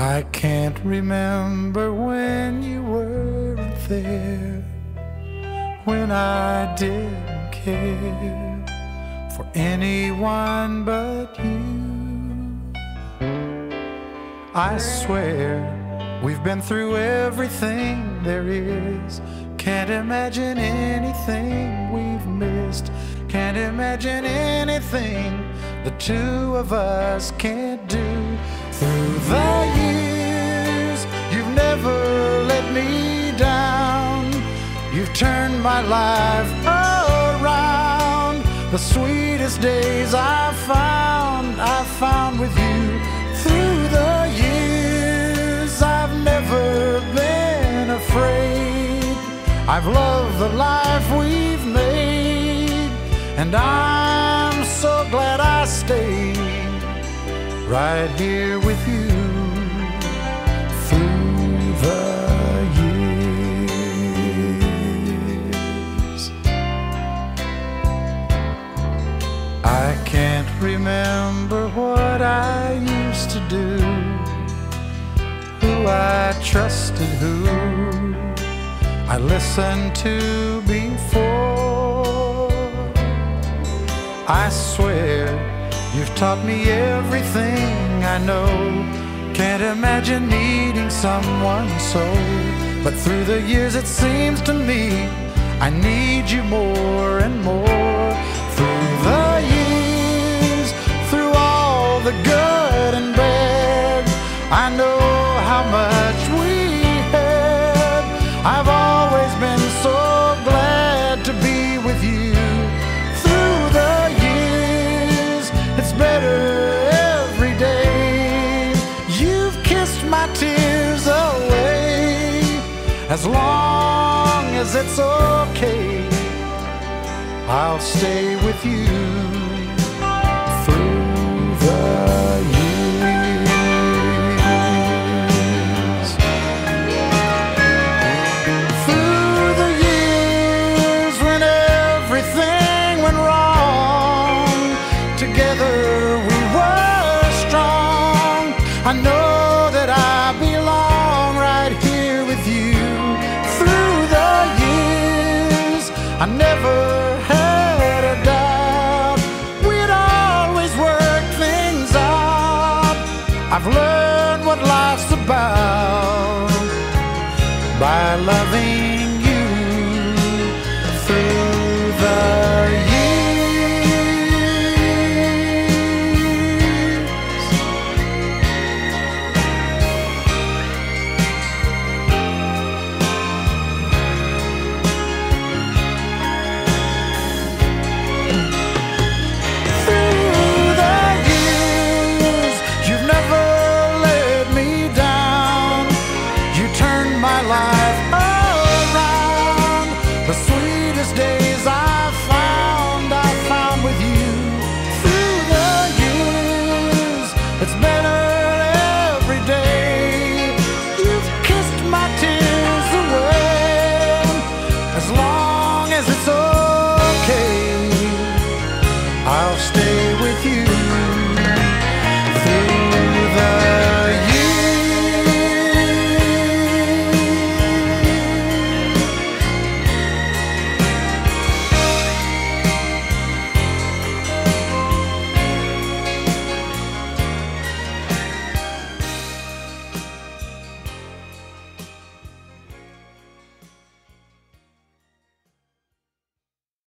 I can't remember when you weren't there, when I didn't care for anyone but you. I swear we've been through everything there is. Can't imagine anything we've missed. Can't imagine anything the two of us can't do through the years. You've never let me down. You've turned my life around. The sweetest days I found, I found with you through the years. I've never been afraid. I've loved the life we've made, and I'm so glad right here with you through the years. I can't remember what I used to do, who I trusted, who I listened to before. I swear you've taught me everything I know. Can't imagine needing someone so. But through the years, it seems to me I need you more and more. Through the years, through all the good and bad, I know how much we had. I've tears away. As long as it's okay, I'll stay with you that I belong right here with you. Through the years, I never had a doubt. We'd always work things out. I've learned what life's about by loving